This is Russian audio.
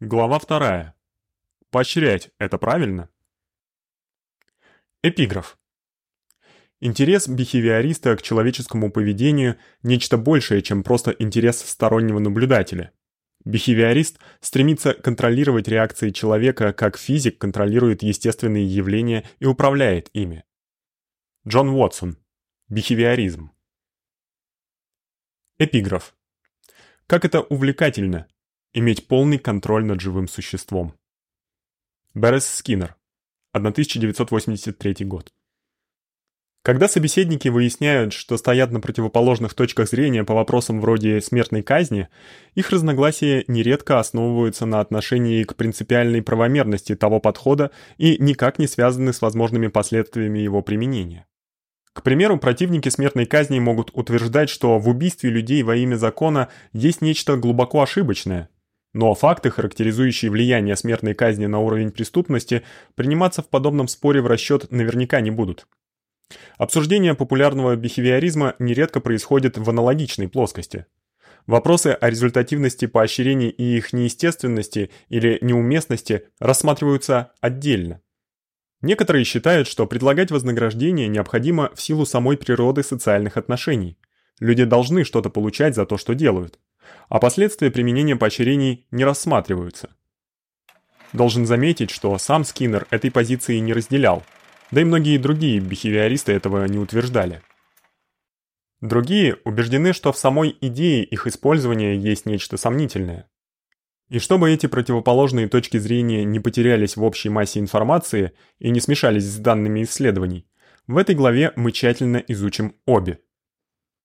Глава вторая. Поощрять это правильно? Эпиграф. Интерес бихевиориста к человеческому поведению нечто большее, чем просто интерес стороннего наблюдателя. Бихевиорист стремится контролировать реакции человека, как физик контролирует естественные явления и управляет ими. Джон Уотсон. Бихевиоризм. Эпиграф. Как это увлекательно иметь полный контроль над живым существом. Берес Скиннер. 1983 год. Когда собеседники выясняют, что стоят на противоположных точках зрения по вопросам вроде смертной казни, их разногласия нередко основываются на отношении к принципиальной правомерности того подхода и никак не связаны с возможными последствиями его применения. К примеру, противники смертной казни могут утверждать, что в убийстве людей во имя закона есть нечто глубоко ошибочное, но факты, характеризующие влияние смертной казни на уровень преступности, приниматься в подобном споре в расчёт наверняка не будут. Обсуждение популярного бихевиоризма нередко происходит в аналогичной плоскости. Вопросы о результативности поощрений и их неестественности или неуместности рассматриваются отдельно. Некоторые считают, что предлагать вознаграждение необходимо в силу самой природы социальных отношений. Люди должны что-то получать за то, что делают а последствия применения поощрений не рассматриваются. Должен заметить, что сам Скиннер этой позиции не разделял, да и многие другие бихевиористы этого не утверждали. Другие убеждены, что в самой идее их использования есть нечто сомнительное. И чтобы эти противоположные точки зрения не потерялись в общей массе информации и не смешались с данными исследований, в этой главе мы тщательно изучим обе.